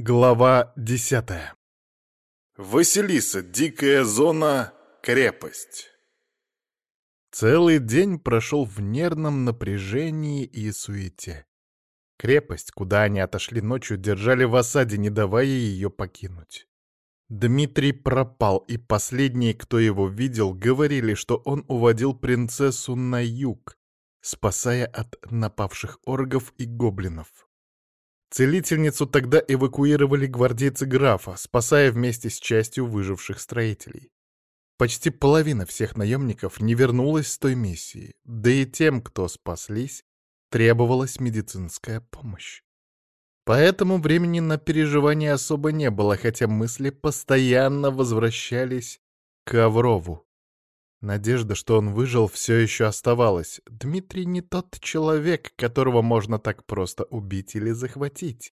Глава десятая. Василиса, дикая зона, крепость. Целый день прошел в нервном напряжении и суете. Крепость, куда они отошли ночью, держали в осаде, не давая ее покинуть. Дмитрий пропал, и последние, кто его видел, говорили, что он уводил принцессу на юг, спасая от напавших оргов и гоблинов. Целительницу тогда эвакуировали гвардейцы графа, спасая вместе с частью выживших строителей. Почти половина всех наемников не вернулась с той миссии, да и тем, кто спаслись, требовалась медицинская помощь. Поэтому времени на переживания особо не было, хотя мысли постоянно возвращались к Аврову. Надежда, что он выжил, все еще оставалась. Дмитрий не тот человек, которого можно так просто убить или захватить.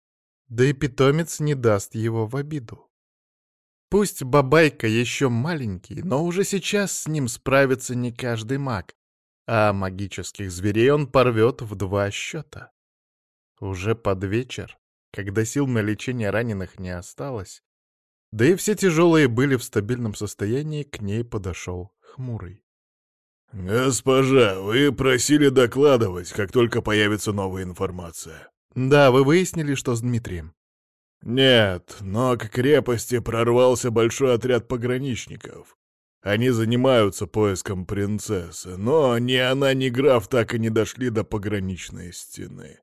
Да и питомец не даст его в обиду. Пусть Бабайка еще маленький, но уже сейчас с ним справится не каждый маг, а магических зверей он порвет в два счета. Уже под вечер, когда сил на лечение раненых не осталось, да и все тяжелые были в стабильном состоянии, к ней подошел хмурый. «Госпожа, вы просили докладывать, как только появится новая информация». «Да, вы выяснили, что с Дмитрием?» «Нет, но к крепости прорвался большой отряд пограничников. Они занимаются поиском принцессы, но ни она, ни граф так и не дошли до пограничной стены.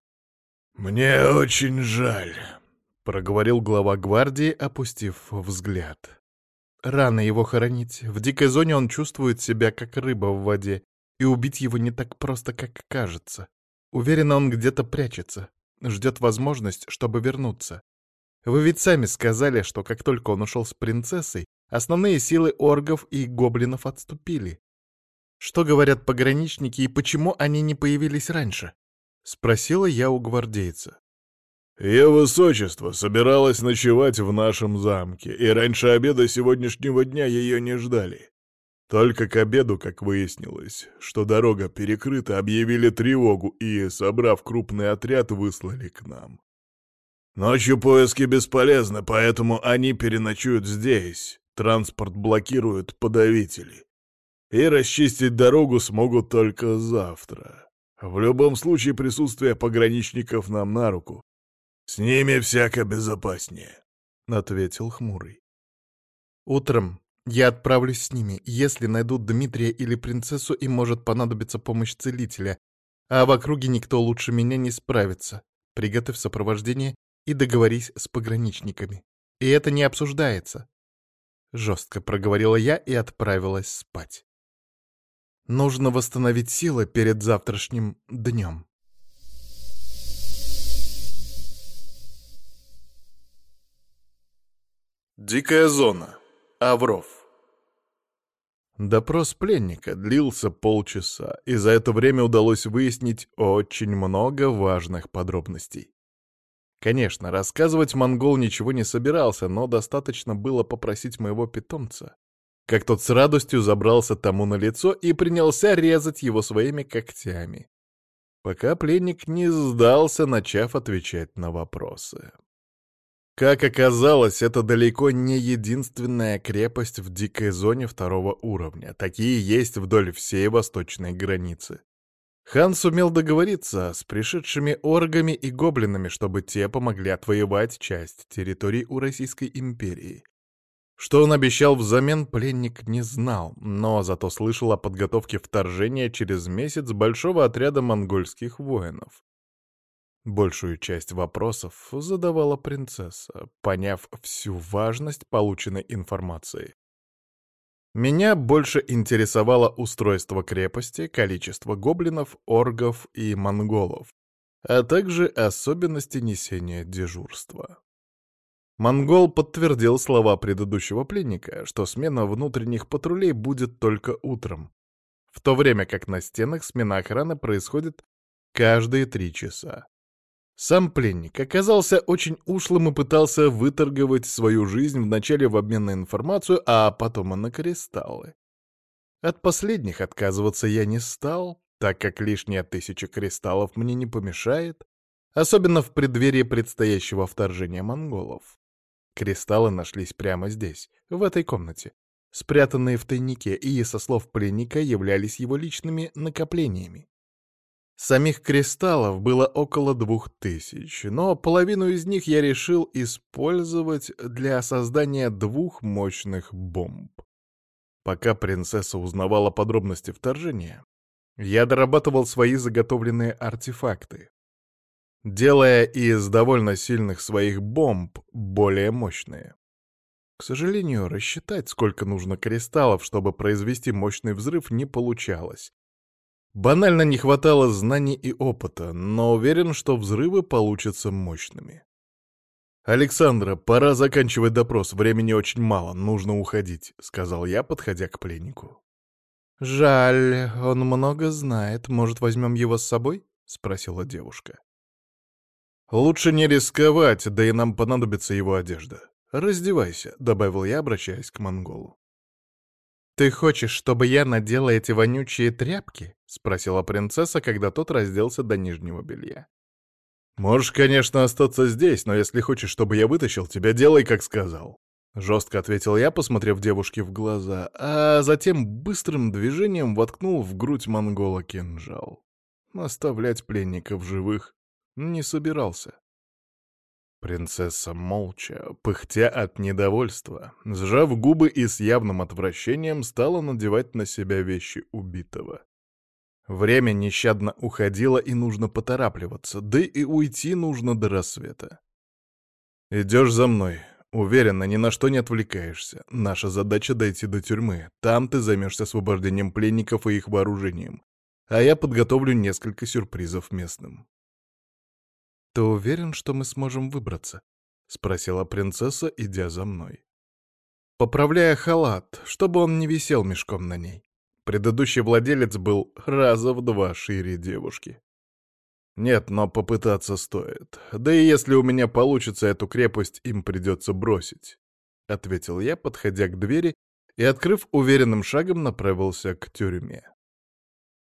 Мне очень жаль», — проговорил глава гвардии, опустив взгляд. Рано его хоронить. В дикой зоне он чувствует себя как рыба в воде, и убить его не так просто, как кажется. Уверенно, он где-то прячется, ждет возможность, чтобы вернуться. Вы ведь сами сказали, что как только он ушел с принцессой, основные силы оргов и гоблинов отступили. Что говорят пограничники и почему они не появились раньше? Спросила я у гвардейца. Ее высочество собиралось ночевать в нашем замке, и раньше обеда сегодняшнего дня ее не ждали. Только к обеду, как выяснилось, что дорога перекрыта, объявили тревогу и, собрав крупный отряд, выслали к нам. Ночью поиски бесполезны, поэтому они переночуют здесь. Транспорт блокируют подавители. И расчистить дорогу смогут только завтра. В любом случае присутствие пограничников нам на руку. «С ними всяко безопаснее», — ответил Хмурый. «Утром я отправлюсь с ними. Если найдут Дмитрия или принцессу, им может понадобиться помощь целителя, а в округе никто лучше меня не справится. Приготовь сопровождение и договорись с пограничниками. И это не обсуждается». Жестко проговорила я и отправилась спать. Нужно восстановить силы перед завтрашним днем. Дикая зона. Авров. Допрос пленника длился полчаса, и за это время удалось выяснить очень много важных подробностей. Конечно, рассказывать монгол ничего не собирался, но достаточно было попросить моего питомца. Как тот с радостью забрался тому на лицо и принялся резать его своими когтями. Пока пленник не сдался, начав отвечать на вопросы. Как оказалось, это далеко не единственная крепость в дикой зоне второго уровня. Такие есть вдоль всей восточной границы. Хан сумел договориться с пришедшими оргами и гоблинами, чтобы те помогли отвоевать часть территорий у Российской империи. Что он обещал взамен, пленник не знал, но зато слышал о подготовке вторжения через месяц большого отряда монгольских воинов. Большую часть вопросов задавала принцесса, поняв всю важность полученной информации. Меня больше интересовало устройство крепости, количество гоблинов, оргов и монголов, а также особенности несения дежурства. Монгол подтвердил слова предыдущего пленника, что смена внутренних патрулей будет только утром, в то время как на стенах смена охраны происходит каждые три часа. Сам пленник оказался очень ушлым и пытался выторговать свою жизнь вначале в обмен на информацию, а потом и на кристаллы. От последних отказываться я не стал, так как лишняя тысяча кристаллов мне не помешает, особенно в преддверии предстоящего вторжения монголов. Кристаллы нашлись прямо здесь, в этой комнате, спрятанные в тайнике и, со слов пленника, являлись его личными накоплениями. Самих кристаллов было около двух тысяч, но половину из них я решил использовать для создания двух мощных бомб. Пока принцесса узнавала подробности вторжения, я дорабатывал свои заготовленные артефакты, делая из довольно сильных своих бомб более мощные. К сожалению, рассчитать, сколько нужно кристаллов, чтобы произвести мощный взрыв, не получалось. Банально не хватало знаний и опыта, но уверен, что взрывы получатся мощными. «Александра, пора заканчивать допрос, времени очень мало, нужно уходить», — сказал я, подходя к пленнику. «Жаль, он много знает. Может, возьмем его с собой?» — спросила девушка. «Лучше не рисковать, да и нам понадобится его одежда. Раздевайся», — добавил я, обращаясь к монголу. «Ты хочешь, чтобы я надела эти вонючие тряпки?» — спросила принцесса, когда тот разделся до нижнего белья. «Можешь, конечно, остаться здесь, но если хочешь, чтобы я вытащил тебя, делай, как сказал». Жестко ответил я, посмотрев девушке в глаза, а затем быстрым движением воткнул в грудь монгола кинжал. Оставлять пленников живых не собирался. Принцесса молча, пыхтя от недовольства, сжав губы и с явным отвращением, стала надевать на себя вещи убитого. Время нещадно уходило, и нужно поторапливаться, да и уйти нужно до рассвета. «Идешь за мной. Уверенно, ни на что не отвлекаешься. Наша задача — дойти до тюрьмы. Там ты займешься освобождением пленников и их вооружением. А я подготовлю несколько сюрпризов местным. «Ты уверен, что мы сможем выбраться?» — спросила принцесса, идя за мной. Поправляя халат, чтобы он не висел мешком на ней. Предыдущий владелец был раза в два шире девушки. Нет, но попытаться стоит. Да и если у меня получится эту крепость, им придется бросить. — ответил я, подходя к двери и, открыв уверенным шагом, направился к тюрьме.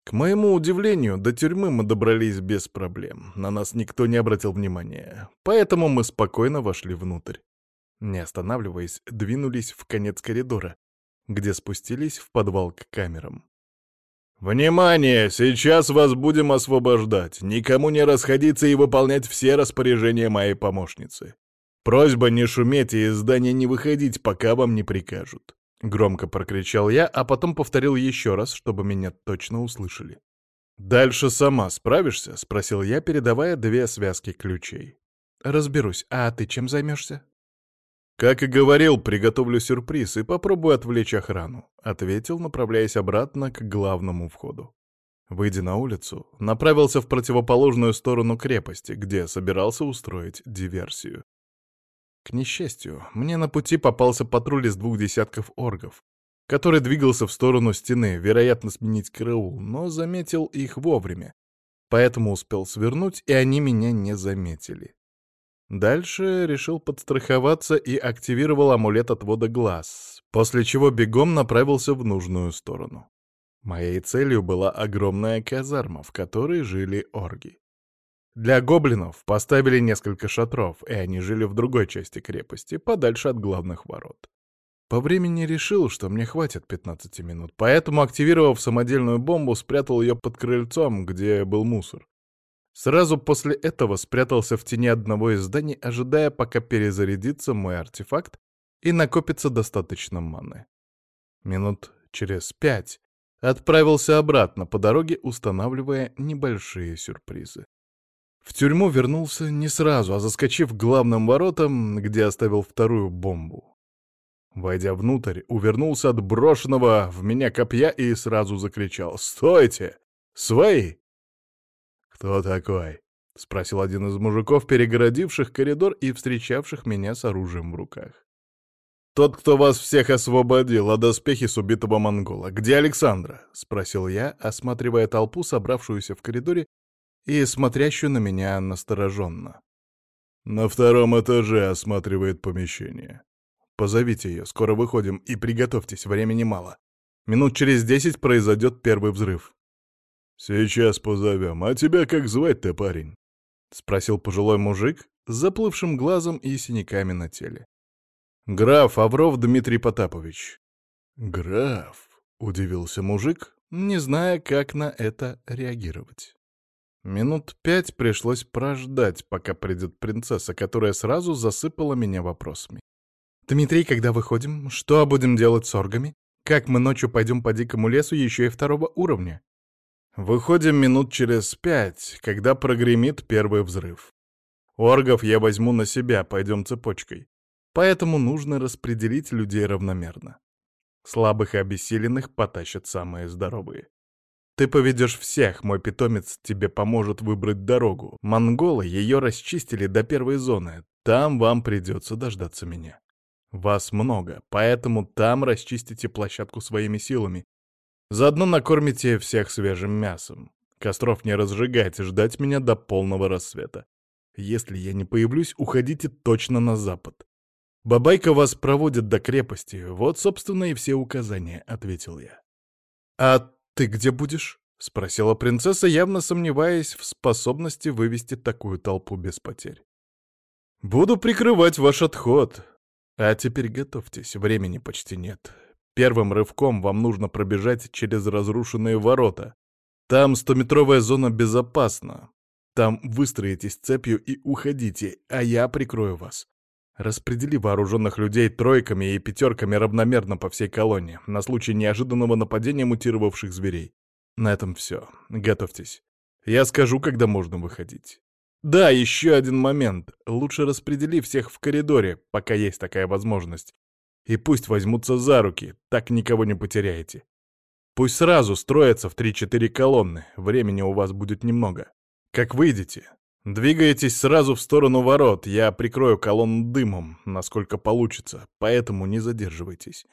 К моему удивлению, до тюрьмы мы добрались без проблем. На нас никто не обратил внимания. Поэтому мы спокойно вошли внутрь. Не останавливаясь, двинулись в конец коридора, где спустились в подвал к камерам. «Внимание! Сейчас вас будем освобождать. Никому не расходиться и выполнять все распоряжения моей помощницы. Просьба не шуметь и из здания не выходить, пока вам не прикажут. Громко прокричал я, а потом повторил еще раз, чтобы меня точно услышали. «Дальше сама справишься?» — спросил я, передавая две связки ключей. «Разберусь. А ты чем займешься?» «Как и говорил, приготовлю сюрприз и попробую отвлечь охрану», — ответил, направляясь обратно к главному входу. Выйдя на улицу, направился в противоположную сторону крепости, где собирался устроить диверсию. К несчастью, мне на пути попался патруль из двух десятков оргов, который двигался в сторону стены, вероятно, сменить караул, но заметил их вовремя, поэтому успел свернуть, и они меня не заметили. Дальше решил подстраховаться и активировал амулет отвода глаз, после чего бегом направился в нужную сторону. Моей целью была огромная казарма, в которой жили орги. Для гоблинов поставили несколько шатров, и они жили в другой части крепости, подальше от главных ворот. По времени решил, что мне хватит 15 минут, поэтому, активировав самодельную бомбу, спрятал ее под крыльцом, где был мусор. Сразу после этого спрятался в тени одного из зданий, ожидая, пока перезарядится мой артефакт и накопится достаточно маны. Минут через пять отправился обратно по дороге, устанавливая небольшие сюрпризы. В тюрьму вернулся не сразу, а заскочив к главным воротам, где оставил вторую бомбу. Войдя внутрь, увернулся от брошенного в меня копья и сразу закричал «Стойте! Свои!» «Кто такой?» — спросил один из мужиков, перегородивших коридор и встречавших меня с оружием в руках. «Тот, кто вас всех освободил, а доспехи с убитого монгола. Где Александра?» — спросил я, осматривая толпу, собравшуюся в коридоре и смотрящую на меня настороженно. «На втором этаже осматривает помещение. Позовите ее, скоро выходим, и приготовьтесь, времени мало. Минут через десять произойдет первый взрыв». «Сейчас позовем. А тебя как звать-то, парень?» — спросил пожилой мужик с заплывшим глазом и синяками на теле. «Граф Авров Дмитрий Потапович». «Граф», — удивился мужик, не зная, как на это реагировать. Минут пять пришлось прождать, пока придет принцесса, которая сразу засыпала меня вопросами. «Дмитрий, когда выходим, что будем делать с оргами? Как мы ночью пойдем по дикому лесу еще и второго уровня?» «Выходим минут через пять, когда прогремит первый взрыв. Оргов я возьму на себя, пойдем цепочкой. Поэтому нужно распределить людей равномерно. Слабых и обессиленных потащат самые здоровые. Ты поведешь всех, мой питомец тебе поможет выбрать дорогу. Монголы ее расчистили до первой зоны. Там вам придется дождаться меня. Вас много, поэтому там расчистите площадку своими силами. Заодно накормите всех свежим мясом. Костров не разжигайте, ждать меня до полного рассвета. Если я не появлюсь, уходите точно на запад. Бабайка вас проводит до крепости. Вот, собственно, и все указания, — ответил я. А «Ты где будешь?» — спросила принцесса, явно сомневаясь в способности вывести такую толпу без потерь. «Буду прикрывать ваш отход. А теперь готовьтесь, времени почти нет. Первым рывком вам нужно пробежать через разрушенные ворота. Там стометровая зона безопасна. Там выстроитесь цепью и уходите, а я прикрою вас. Распредели вооруженных людей тройками и пятерками равномерно по всей колонии, на случай неожиданного нападения мутировавших зверей. На этом все. Готовьтесь. Я скажу, когда можно выходить. Да, еще один момент. Лучше распредели всех в коридоре, пока есть такая возможность. И пусть возьмутся за руки, так никого не потеряете. Пусть сразу строятся в 3-4 колонны, времени у вас будет немного. Как выйдете, Двигаетесь сразу в сторону ворот, я прикрою колонну дымом, насколько получится, поэтому не задерживайтесь.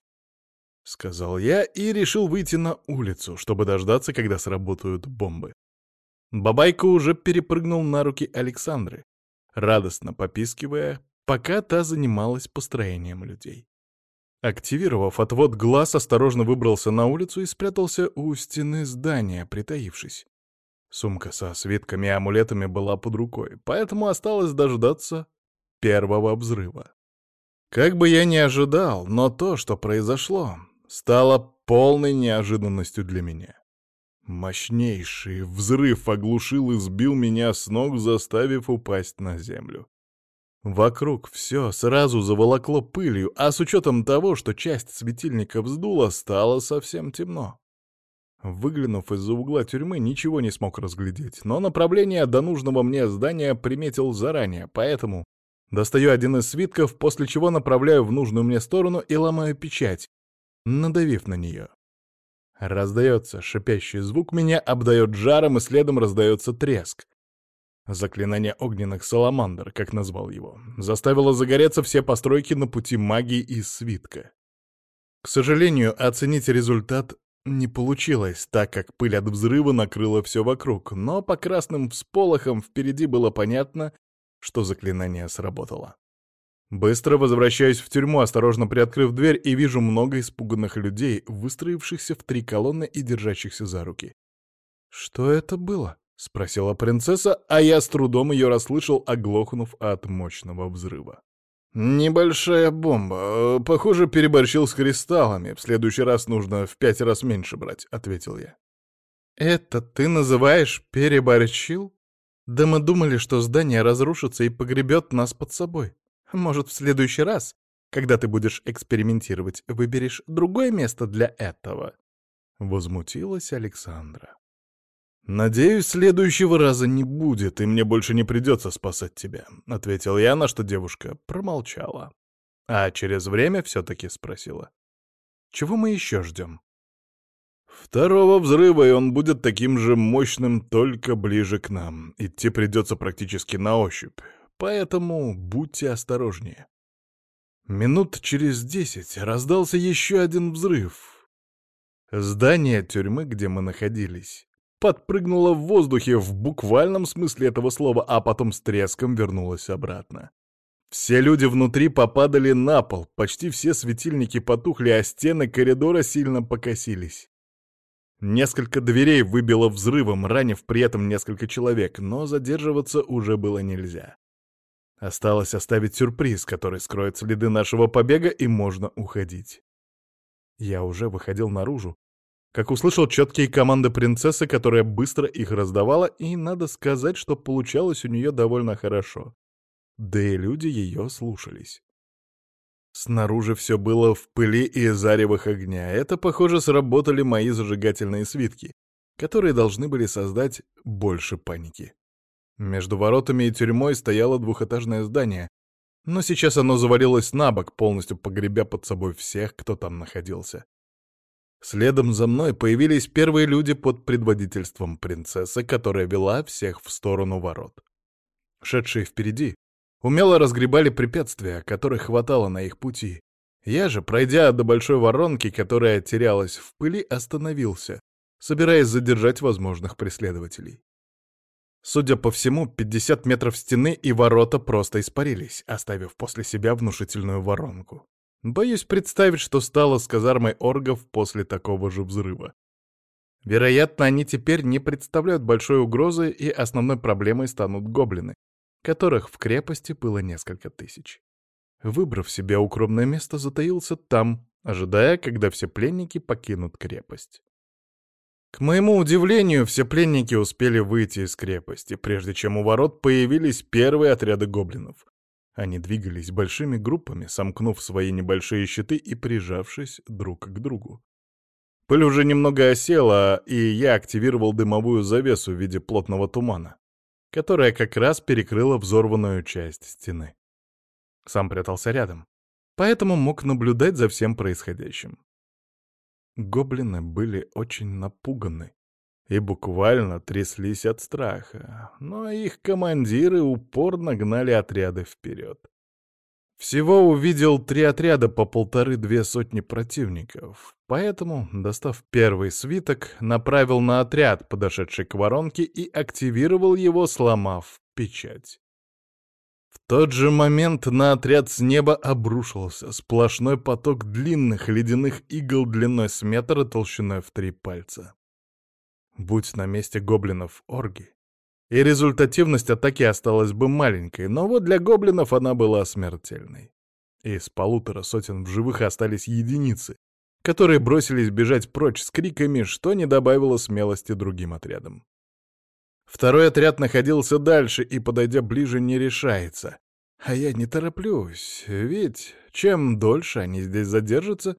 Сказал я и решил выйти на улицу, чтобы дождаться, когда сработают бомбы. Бабайка уже перепрыгнул на руки Александры, радостно попискивая, пока та занималась построением людей. Активировав отвод глаз, осторожно выбрался на улицу и спрятался у стены здания, притаившись. Сумка со свитками и амулетами была под рукой, поэтому осталось дождаться первого взрыва. Как бы я ни ожидал, но то, что произошло, стало полной неожиданностью для меня. Мощнейший взрыв оглушил и сбил меня с ног, заставив упасть на землю. Вокруг все сразу заволокло пылью, а с учетом того, что часть светильника вздула, стало совсем темно. Выглянув из-за угла тюрьмы, ничего не смог разглядеть, но направление до нужного мне здания приметил заранее, поэтому достаю один из свитков, после чего направляю в нужную мне сторону и ломаю печать, надавив на нее. Раздается шипящий звук, меня обдает жаром, и следом раздается треск. Заклинание огненных саламандр, как назвал его, заставило загореться все постройки на пути магии из свитка. К сожалению, оценить результат не получилось, так как пыль от взрыва накрыла все вокруг, но по красным всполохам впереди было понятно, что заклинание сработало. Быстро возвращаюсь в тюрьму, осторожно приоткрыв дверь, и вижу много испуганных людей, выстроившихся в три колонны и держащихся за руки. «Что это было?» — спросила принцесса, а я с трудом ее расслышал, оглохнув от мощного взрыва. «Небольшая бомба. Похоже, переборщил с кристаллами. В следующий раз нужно в пять раз меньше брать», — ответил я. «Это ты называешь переборщил? Да мы думали, что здание разрушится и погребет нас под собой. Может, в следующий раз, когда ты будешь экспериментировать, выберешь другое место для этого?» Возмутилась Александра. «Надеюсь, следующего раза не будет, и мне больше не придется спасать тебя», — ответил я, на что девушка промолчала. А через время все-таки спросила. «Чего мы еще ждем?» «Второго взрыва, и он будет таким же мощным, только ближе к нам. Идти придется практически на ощупь, поэтому будьте осторожнее». Минут через десять раздался еще один взрыв. Здание тюрьмы, где мы находились, подпрыгнула в воздухе в буквальном смысле этого слова, а потом с треском вернулась обратно. Все люди внутри попадали на пол, почти все светильники потухли, а стены коридора сильно покосились. Несколько дверей выбило взрывом, ранив при этом несколько человек, но задерживаться уже было нельзя. Осталось оставить сюрприз, который скроет следы нашего побега, и можно уходить. Я уже выходил наружу, как услышал четкие команды принцессы, которая быстро их раздавала, и надо сказать, что получалось у нее довольно хорошо. Да и люди ее слушались. Снаружи все было в пыли и заревах огня. Это, похоже, сработали мои зажигательные свитки, которые должны были создать больше паники. Между воротами и тюрьмой стояло двухэтажное здание, но сейчас оно завалилось на бок, полностью погребя под собой всех, кто там находился. Следом за мной появились первые люди под предводительством принцессы, которая вела всех в сторону ворот. Шедшие впереди умело разгребали препятствия, которых хватало на их пути. Я же, пройдя до большой воронки, которая терялась в пыли, остановился, собираясь задержать возможных преследователей. Судя по всему, 50 метров стены и ворота просто испарились, оставив после себя внушительную воронку. Боюсь представить, что стало с казармой оргов после такого же взрыва. Вероятно, они теперь не представляют большой угрозы, и основной проблемой станут гоблины, которых в крепости было несколько тысяч. Выбрав себе укромное место, затаился там, ожидая, когда все пленники покинут крепость. К моему удивлению, все пленники успели выйти из крепости, прежде чем у ворот появились первые отряды гоблинов. Они двигались большими группами, сомкнув свои небольшие щиты и прижавшись друг к другу. Пыль уже немного осела, и я активировал дымовую завесу в виде плотного тумана, которая как раз перекрыла взорванную часть стены. Сам прятался рядом, поэтому мог наблюдать за всем происходящим. Гоблины были очень напуганы и буквально тряслись от страха, но их командиры упорно гнали отряды вперед. Всего увидел три отряда по полторы-две сотни противников, поэтому, достав первый свиток, направил на отряд, подошедший к воронке, и активировал его, сломав печать. В тот же момент на отряд с неба обрушился сплошной поток длинных ледяных игл длиной с метра толщиной в три пальца. Будь на месте гоблинов орги, и результативность атаки осталась бы маленькой, но вот для гоблинов она была смертельной. Из полутора сотен в живых остались единицы, которые бросились бежать прочь с криками, что не добавило смелости другим отрядам. Второй отряд находился дальше и, подойдя ближе, не решается. А я не тороплюсь, ведь чем дольше они здесь задержатся,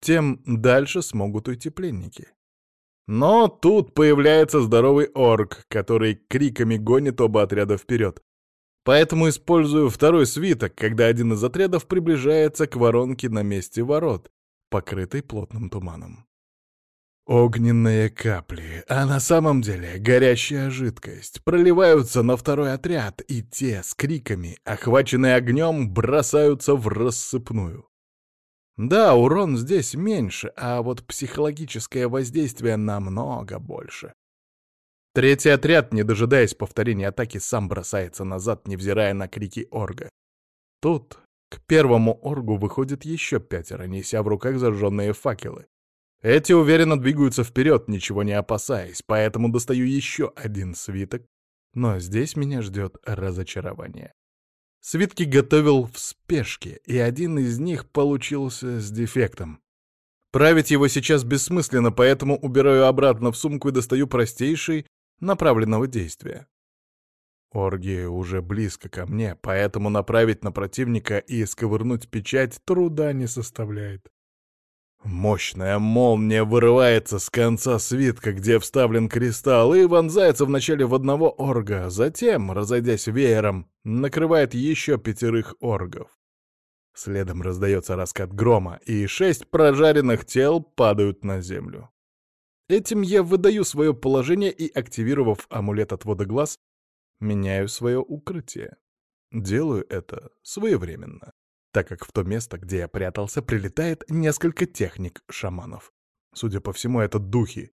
тем дальше смогут уйти пленники. Но тут появляется здоровый орк, который криками гонит оба отряда вперед. Поэтому использую второй свиток, когда один из отрядов приближается к воронке на месте ворот, покрытой плотным туманом. Огненные капли, а на самом деле горящая жидкость, проливаются на второй отряд, и те с криками, охваченные огнем, бросаются в рассыпную. Да, урон здесь меньше, а вот психологическое воздействие намного больше. Третий отряд, не дожидаясь повторения атаки, сам бросается назад, невзирая на крики орга. Тут к первому оргу выходит еще пятеро, неся в руках зажженные факелы. Эти уверенно двигаются вперед, ничего не опасаясь, поэтому достаю еще один свиток, но здесь меня ждет разочарование. Свитки готовил в спешке, и один из них получился с дефектом. Править его сейчас бессмысленно, поэтому убираю обратно в сумку и достаю простейший направленного действия. Орги уже близко ко мне, поэтому направить на противника и сковырнуть печать труда не составляет. Мощная молния вырывается с конца свитка, где вставлен кристалл, и вонзается вначале в одного орга, затем, разойдясь веером, накрывает еще пятерых оргов. Следом раздается раскат грома, и шесть прожаренных тел падают на землю. Этим я выдаю свое положение и, активировав амулет отвода глаз, меняю свое укрытие. Делаю это своевременно так как в то место, где я прятался, прилетает несколько техник-шаманов. Судя по всему, это духи.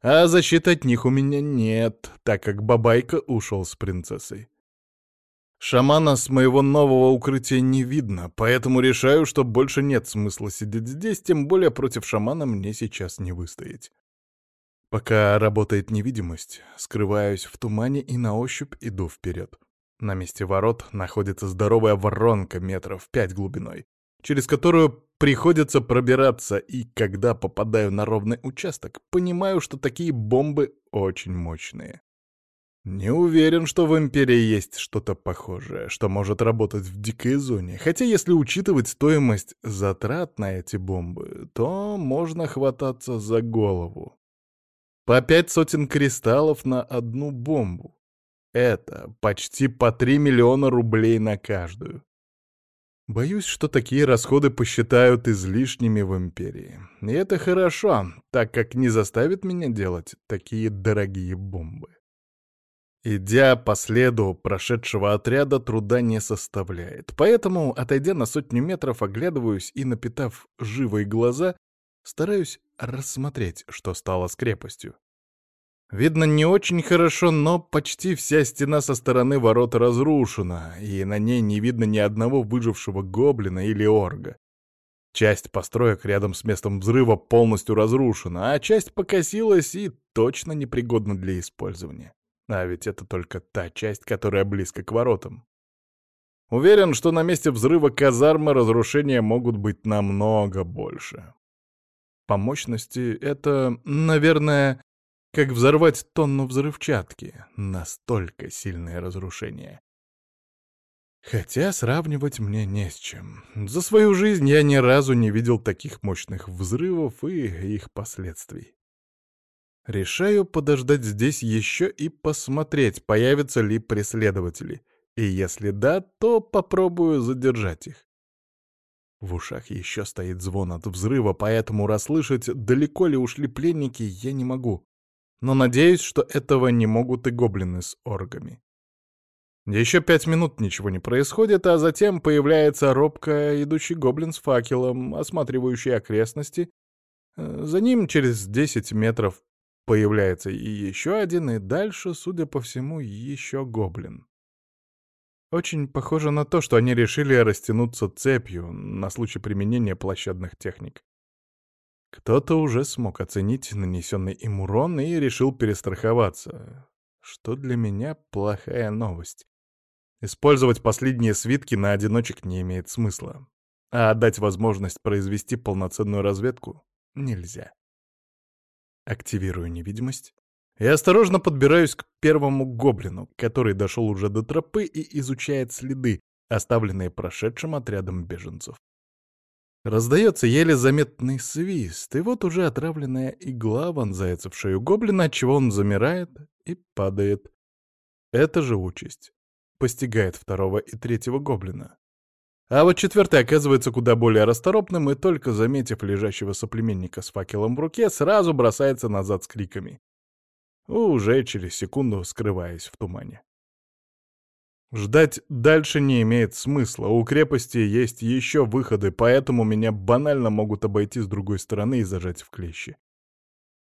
А защиты от них у меня нет, так как Бабайка ушел с принцессой. Шамана с моего нового укрытия не видно, поэтому решаю, что больше нет смысла сидеть здесь, тем более против шамана мне сейчас не выстоять. Пока работает невидимость, скрываюсь в тумане и на ощупь иду вперед. На месте ворот находится здоровая воронка метров пять глубиной, через которую приходится пробираться, и когда попадаю на ровный участок, понимаю, что такие бомбы очень мощные. Не уверен, что в Империи есть что-то похожее, что может работать в дикой зоне, хотя если учитывать стоимость затрат на эти бомбы, то можно хвататься за голову. По пять сотен кристаллов на одну бомбу. Это почти по 3 миллиона рублей на каждую. Боюсь, что такие расходы посчитают излишними в Империи. И это хорошо, так как не заставит меня делать такие дорогие бомбы. Идя по следу прошедшего отряда, труда не составляет. Поэтому, отойдя на сотню метров, оглядываюсь и, напитав живые глаза, стараюсь рассмотреть, что стало с крепостью. Видно не очень хорошо, но почти вся стена со стороны ворот разрушена, и на ней не видно ни одного выжившего гоблина или орга. Часть построек рядом с местом взрыва полностью разрушена, а часть покосилась и точно непригодна для использования. А ведь это только та часть, которая близко к воротам. Уверен, что на месте взрыва казармы разрушения могут быть намного больше. По мощности это, наверное, как взорвать тонну взрывчатки. Настолько сильное разрушение. Хотя сравнивать мне не с чем. За свою жизнь я ни разу не видел таких мощных взрывов и их последствий. Решаю подождать здесь еще и посмотреть, появятся ли преследователи. И если да, то попробую задержать их. В ушах еще стоит звон от взрыва, поэтому расслышать, далеко ли ушли пленники, я не могу но надеюсь, что этого не могут и гоблины с оргами. Еще пять минут ничего не происходит, а затем появляется робко идущий гоблин с факелом, осматривающий окрестности. Э, за ним через десять метров появляется и еще один, и дальше, судя по всему, еще гоблин. Очень похоже на то, что они решили растянуться цепью на случай применения площадных техник. Кто-то уже смог оценить нанесенный им урон и решил перестраховаться, что для меня плохая новость. Использовать последние свитки на одиночек не имеет смысла, а отдать возможность произвести полноценную разведку нельзя. Активирую невидимость и осторожно подбираюсь к первому гоблину, который дошел уже до тропы и изучает следы, оставленные прошедшим отрядом беженцев. Раздается еле заметный свист, и вот уже отравленная игла вонзается в шею гоблина, отчего он замирает и падает. Это же участь. Постигает второго и третьего гоблина. А вот четвертый оказывается куда более расторопным и, только заметив лежащего соплеменника с факелом в руке, сразу бросается назад с криками. Уже через секунду скрываясь в тумане. Ждать дальше не имеет смысла, у крепости есть еще выходы, поэтому меня банально могут обойти с другой стороны и зажать в клещи.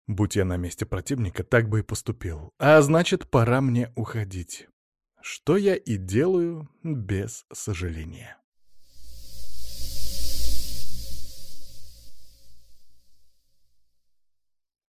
Будь я на месте противника, так бы и поступил. А значит, пора мне уходить. Что я и делаю без сожаления.